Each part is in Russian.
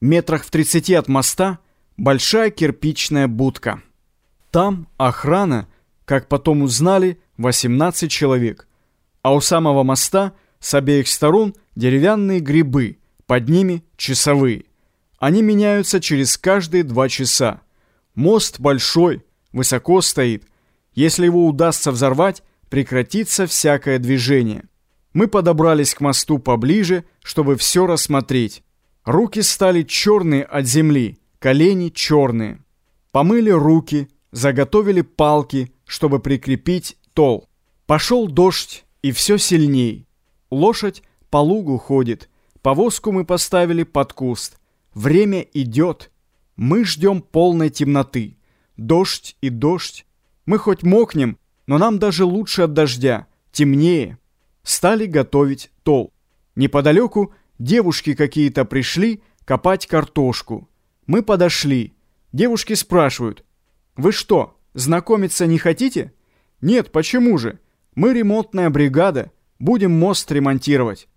Метрах в 30 от моста большая кирпичная будка. Там охрана, как потом узнали, 18 человек. А у самого моста с обеих сторон деревянные грибы, под ними часовые. Они меняются через каждые два часа. Мост большой, высоко стоит. Если его удастся взорвать, прекратится всякое движение. Мы подобрались к мосту поближе, чтобы все рассмотреть. Руки стали черные от земли, колени черные. Помыли руки, заготовили палки, чтобы прикрепить тол. Пошел дождь, и все сильней. Лошадь по лугу ходит. Повозку мы поставили под куст. Время идет. Мы ждем полной темноты. Дождь и дождь. Мы хоть мокнем, но нам даже лучше от дождя. Темнее. Стали готовить тол. Неподалеку девушки какие-то пришли копать картошку. Мы подошли. Девушки спрашивают. «Вы что, знакомиться не хотите?» «Нет, почему же? Мы ремонтная бригада. Будем мост ремонтировать».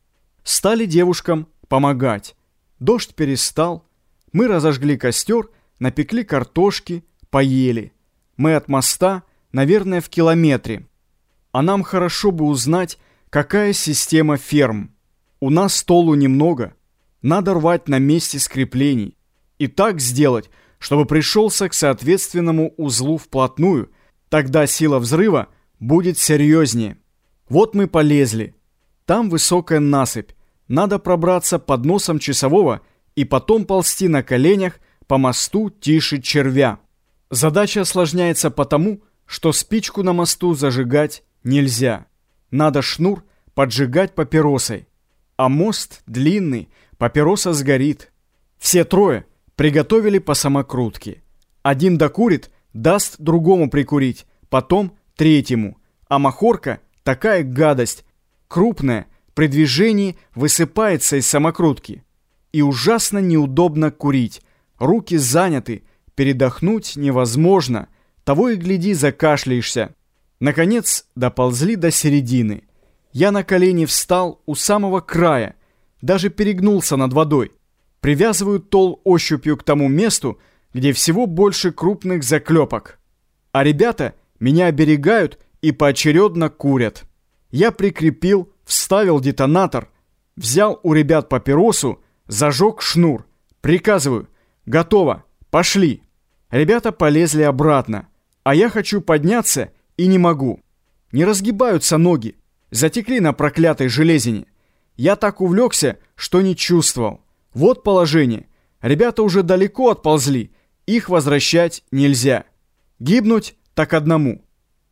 Стали девушкам помогать. Дождь перестал. Мы разожгли костер, напекли картошки, поели. Мы от моста, наверное, в километре. А нам хорошо бы узнать, какая система ферм. У нас столу немного. Надо рвать на месте скреплений. И так сделать, чтобы пришелся к соответственному узлу вплотную. Тогда сила взрыва будет серьезнее. Вот мы полезли. Там высокая насыпь. Надо пробраться под носом часового и потом ползти на коленях по мосту тише червя. Задача осложняется потому, что спичку на мосту зажигать нельзя. Надо шнур поджигать папиросой. А мост длинный, папироса сгорит. Все трое приготовили по самокрутке. Один докурит, даст другому прикурить, потом третьему. А махорка такая гадость, крупная, при движении высыпается из самокрутки. И ужасно неудобно курить. Руки заняты, передохнуть невозможно. Того и гляди, закашляешься. Наконец доползли до середины. Я на колени встал у самого края, даже перегнулся над водой. Привязываю тол ощупью к тому месту, где всего больше крупных заклепок. А ребята меня оберегают и поочередно курят. Я прикрепил вставил детонатор, взял у ребят папиросу, зажег шнур. Приказываю, готово, пошли. Ребята полезли обратно, а я хочу подняться и не могу. Не разгибаются ноги, затекли на проклятой железине. Я так увлекся, что не чувствовал. Вот положение. Ребята уже далеко отползли, их возвращать нельзя. Гибнуть так одному.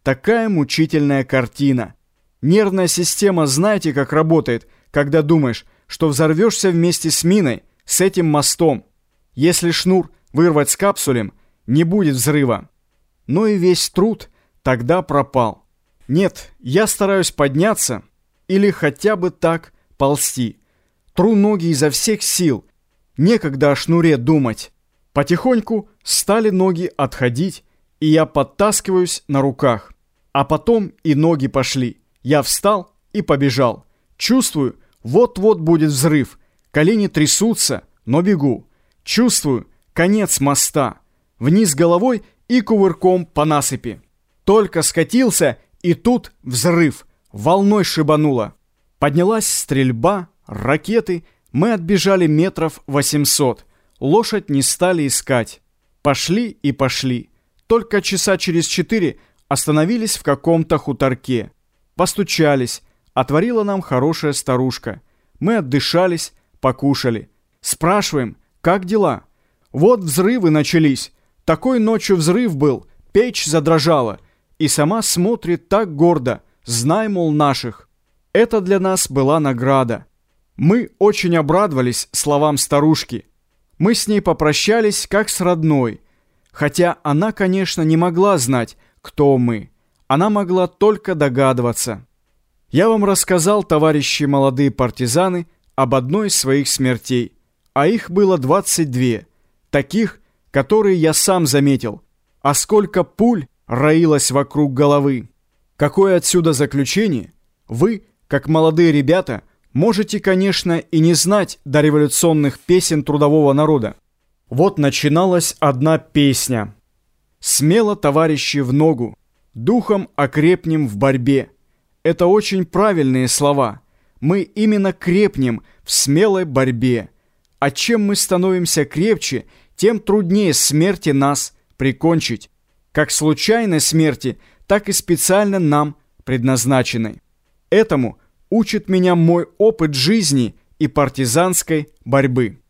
Такая мучительная картина. Нервная система знаете, как работает, когда думаешь, что взорвешься вместе с миной, с этим мостом. Если шнур вырвать с капсулем, не будет взрыва. Но и весь труд тогда пропал. Нет, я стараюсь подняться или хотя бы так ползти. Тру ноги изо всех сил. Некогда о шнуре думать. Потихоньку стали ноги отходить, и я подтаскиваюсь на руках. А потом и ноги пошли. Я встал и побежал. Чувствую, вот-вот будет взрыв. Колени трясутся, но бегу. Чувствую, конец моста. Вниз головой и кувырком по насыпи. Только скатился, и тут взрыв. Волной шибануло. Поднялась стрельба, ракеты. Мы отбежали метров 800. Лошадь не стали искать. Пошли и пошли. Только часа через четыре остановились в каком-то хуторке. Постучались. Отворила нам хорошая старушка. Мы отдышались, покушали. Спрашиваем, как дела? Вот взрывы начались. Такой ночью взрыв был, печь задрожала. И сама смотрит так гордо, знай, мол, наших. Это для нас была награда. Мы очень обрадовались словам старушки. Мы с ней попрощались, как с родной. Хотя она, конечно, не могла знать, кто мы она могла только догадываться. Я вам рассказал, товарищи молодые партизаны, об одной из своих смертей, а их было 22, таких, которые я сам заметил, а сколько пуль роилось вокруг головы. Какое отсюда заключение? Вы, как молодые ребята, Можете, конечно, и не знать дореволюционных песен трудового народа. Вот начиналась одна песня. «Смело, товарищи, в ногу, духом окрепнем в борьбе». Это очень правильные слова. Мы именно крепнем в смелой борьбе. А чем мы становимся крепче, тем труднее смерти нас прикончить. Как случайной смерти, так и специально нам предназначенной. Этому учит меня мой опыт жизни и партизанской борьбы.